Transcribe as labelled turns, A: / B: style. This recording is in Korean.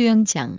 A: 수영장.